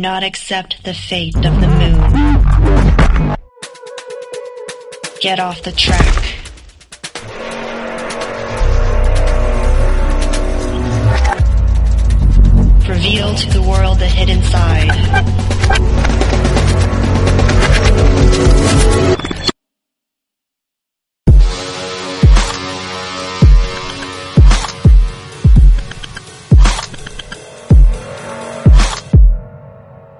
not accept the fate of the moon. Get off the track. Reveal to the world the hidden side.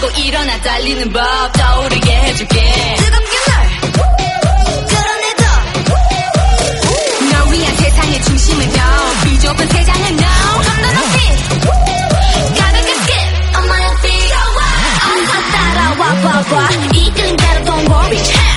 하고 일어나 달리는 법 떠오르게 해줄게. 뜨겁게 널 끌어내줘 널 위한 세상의 중심을 펴. 비좁은 세상을 너. 좀더 높이. 가볍게 skip on my feet 따라와 봐봐. 이끌림 따라 don't worry